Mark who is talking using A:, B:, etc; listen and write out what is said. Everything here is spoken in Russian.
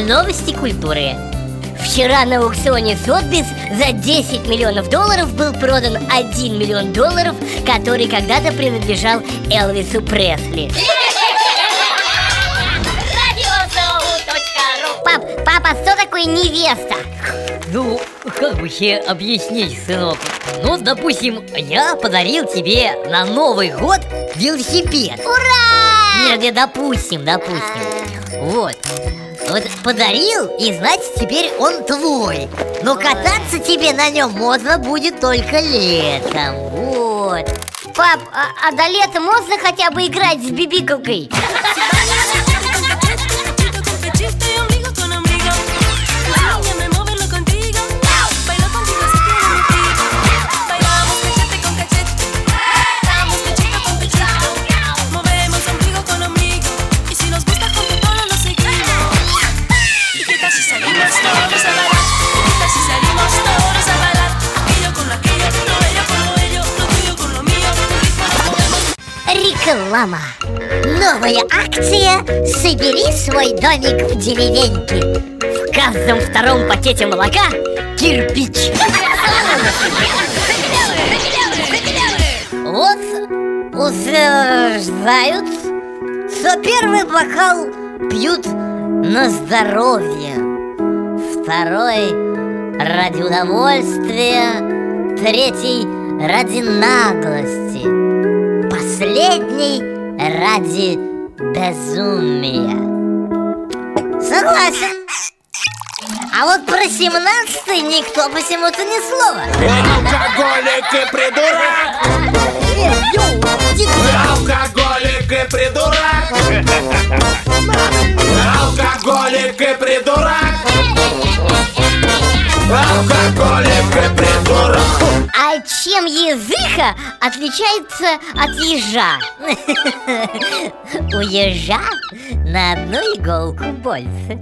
A: Новости культуры Вчера на аукционе Сотбис за 10 миллионов долларов был продан 1 миллион долларов, который когда-то принадлежал Элвису Пресли. Пап, папа, что такое невеста?
B: Ну, как бы тебе объяснить, сынок? Ну, допустим, я подарил тебе на Новый год велосипед
A: Ура!
B: Нет, не допустим, допустим Вот вот подарил, и значит теперь он твой. Но кататься тебе на нем можно будет только летом. Вот.
A: Пап, а, а до лета можно хотя бы играть с Реклама. Новая акция «Собери свой домик в деревеньке» В каждом втором пакете молока кирпич.
B: Вот утверждают, что первый бокал пьют на здоровье Второй ради удовольствия Третий ради наглости Последний ради безумия Согласен. А вот про семнадцатый никто почему-то ни слова.
C: Алкоголик и придурок
A: чем языка отличается от ежа? У ежа на одну иголку больше